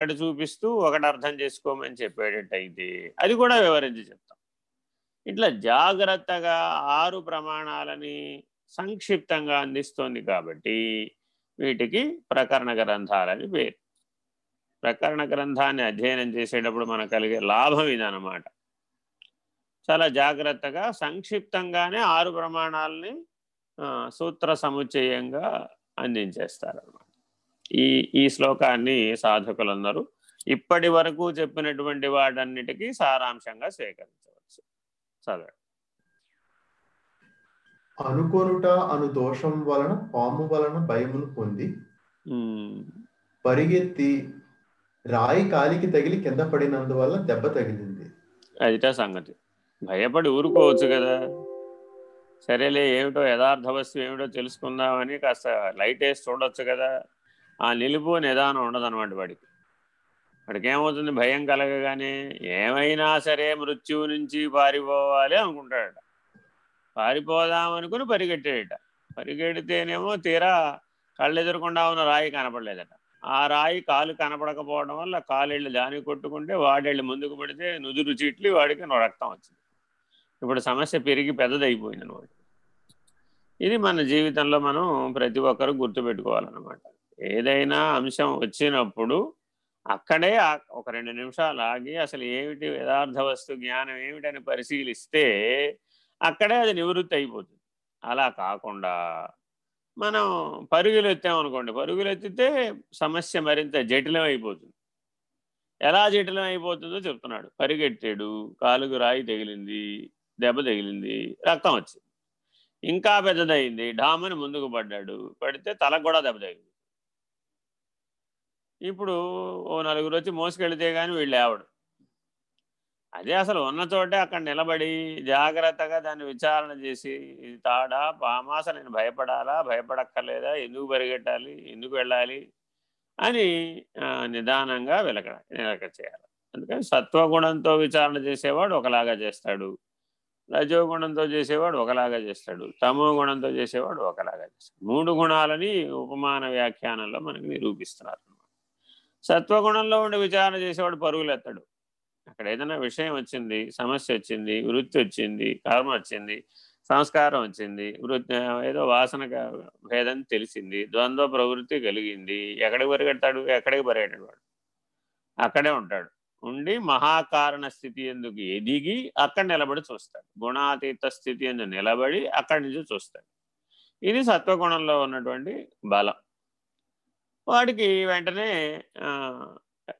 ఒకటి చూపిస్తూ ఒకటి అర్థం చేసుకోమని చెప్పేటట్టయితే అది కూడా వివరించి చెప్తాం. ఇట్లా జాగ్రత్తగా ఆరు ప్రమాణాలని సంక్షిప్తంగా అందిస్తోంది కాబట్టి వీటికి ప్రకరణ గ్రంథాలని పేరు. ప్రకరణ గ్రంథాన్ని అధ్యయనం చేసేటప్పుడు మనకు కలిగే లాభం ఇదన్నమాట. చాలా జాగ్రత్తగా సంక్షిప్తంగానే ఆరు ప్రమాణాలని సూత్ర సముచ్చయంగా అందించేస్తారు ఈ ఈ శ్లోకాన్ని సాధకులందరూ ఇప్పటి వరకు చెప్పినటువంటి వాటన్నిటికీ సారాంశంగా స్వీకరించవచ్చు. చదవండి అనుకొనుట అను దోషం వలన పాము వలన భయమును పొంది పరిగెత్తి రాయి కాలికి తగిలి కింద పడినందువల్ల దెబ్బ తగిలింది. అదిట సంగతి. భయపడి ఊరుకోవచ్చు కదా. సరేలే ఏమిటో యథార్థ వస్తువు ఏమిటో తెలుసుకుందామని కాస్త లైట్ వేసి చూడొచ్చు కదా. ఆ నిలుపు నిదానం ఉండదన్నమాట వాడికి. వాడికి ఏమవుతుంది భయం కలగగానే ఏమైనా సరే మృత్యువు నుంచి పారిపోవాలి అనుకుంటాడట. పారిపోదామనుకుని పరిగెట్టాడట పరిగెడితేనేమో తీరా కళ్ళెదురకుండా ఉన్న రాయి కనపడలేదట. ఆ రాయి కాలు కనపడకపోవడం వల్ల కాలేళ్ళు దాని కొట్టుకుంటే వాడేళ్ళు ముందుకు పడితే నుదురు చీట్లు వాడికి రక్తం వచ్చింది. ఇప్పుడు సమస్య పెరిగి పెద్దదైపోయింది అనమాట ఇది మన జీవితంలో మనం ప్రతి ఒక్కరు గుర్తుపెట్టుకోవాలన్నమాట. ఏదైనా అంశం వచ్చినప్పుడు అక్కడే ఒక రెండు నిమిషాలు ఆగి అసలు ఏమిటి యథార్థ వస్తు జ్ఞానం ఏమిటని పరిశీలిస్తే అక్కడే అది నివృత్తి అయిపోతుంది. అలా కాకుండా మనం పరుగులు ఎత్తామనుకోండి పరుగులు ఎత్తితే సమస్య మరింత జటిలం అయిపోతుంది ఎలా జటిలం అయిపోతుందో చెప్తున్నాడు. పరిగెట్టాడు కాలుకు రాయి తగిలింది దెబ్బ తగిలింది రక్తం వచ్చింది. ఇంకా పెద్దదైంది ఢామని ముందుకు పడ్డాడు పడితే తలకు కూడా దెబ్బ తగిలింది. ఇప్పుడు ఓ నలుగురు వచ్చి మోసుకెళ్తే కానీ వీళ్ళు లేవడు. అదే అసలు ఉన్న చోటే అక్కడ నిలబడి జాగ్రత్తగా దాన్ని విచారణ చేసి ఇది తాడా పామా అసలు నేను భయపడాలా భయపడక్కర్లేదా ఎందుకు పరిగెట్టాలి ఎందుకు వెళ్ళాలి అని నిదానంగా వెలక నిలక చేయాలి. అందుకని సత్వగుణంతో విచారణ చేసేవాడు ఒకలాగా చేస్తాడు. రజోగుణంతో చేసేవాడు ఒకలాగా చేస్తాడు. తమో గుణంతో చేసేవాడు ఒకలాగా చేస్తాడు. మూడు గుణాలని ఉపమాన వ్యాఖ్యానంలో మనకి నిరూపిస్తున్నారు. సత్వగుణంలో ఉండి విచారణ చేసేవాడు పరుగులు ఎత్తాడు అక్కడ ఏదైనా విషయం వచ్చింది సమస్య వచ్చింది వృత్తి వచ్చింది కర్మ వచ్చింది సంస్కారం వచ్చింది వృత్తి ఏదో వాసన భేదం తెలిసింది ద్వంద్వ ప్రవృత్తి కలిగింది ఎక్కడికి పరిగెడతాడు ఎక్కడికి పరిగెట్టాడు వాడు? అక్కడే ఉంటాడు. ఉండి మహాకారణ స్థితి ఎందుకు ఎదిగి అక్కడ నిలబడి చూస్తాడు. గుణాతీత స్థితి ఎందుకు నిలబడి అక్కడి నుంచి చూస్తాడు. ఇది సత్వగుణంలో ఉన్నటువంటి బలం. వాడికి వెంటనే